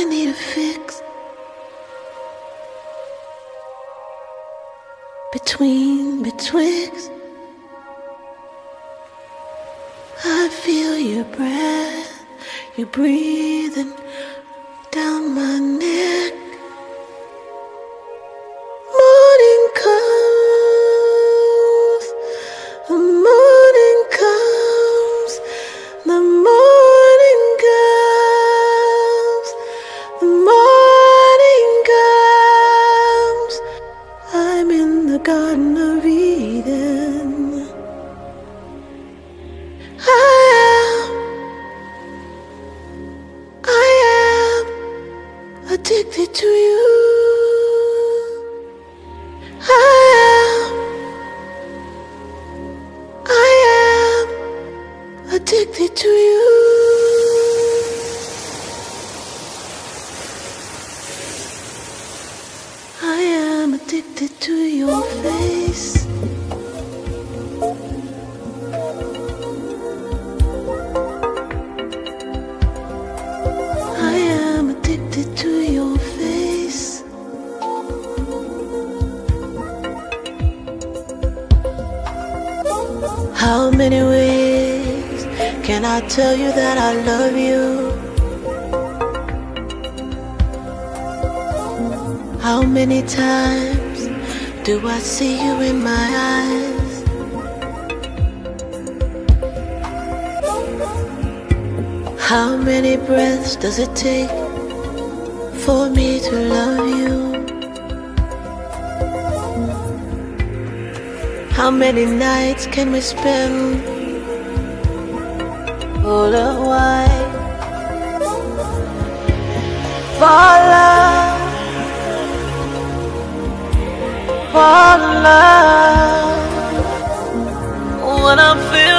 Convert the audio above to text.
I need a fix. Between, betwixt, I feel your breath, You're breathing tell you that I love you? How many times do I see you in my eyes? How many breaths does it take for me to love you? How many nights can we spend? all away Follow love. When I feel